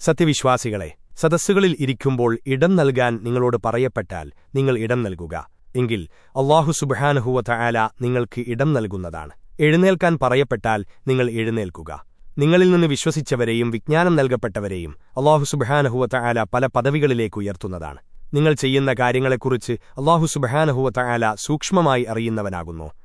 സത്യവിശ്വാസികളെ സദസ്സുകളിൽ ഇരിക്കുമ്പോൾ ഇടം നൽകാൻ നിങ്ങളോട് പറയപ്പെട്ടാൽ നിങ്ങൾ ഇടം നൽകുക. എങ്കിൽ അള്ളാഹു സുബഹാനഹുവ ആല നിങ്ങൾക്ക് ഇടം നൽകുന്നതാണ്. എഴുന്നേൽക്കാൻ പറയപ്പെട്ടാൽ നിങ്ങൾ എഴുന്നേൽക്കുക. നിങ്ങളിൽ നിന്ന് വിശ്വസിച്ചവരെയും വിജ്ഞാനം നൽകപ്പെട്ടവരെയും അള്ളാഹു സുബഹാനഹുവ ആല പല പദവികളിലേക്ക് ഉയർത്തുന്നതാണ്. നിങ്ങൾ ചെയ്യുന്ന കാര്യങ്ങളെക്കുറിച്ച് അള്ളാഹു സുബഹാനഹുവ ആല സൂക്ഷ്മമായി അറിയുന്നവനാകുന്നു.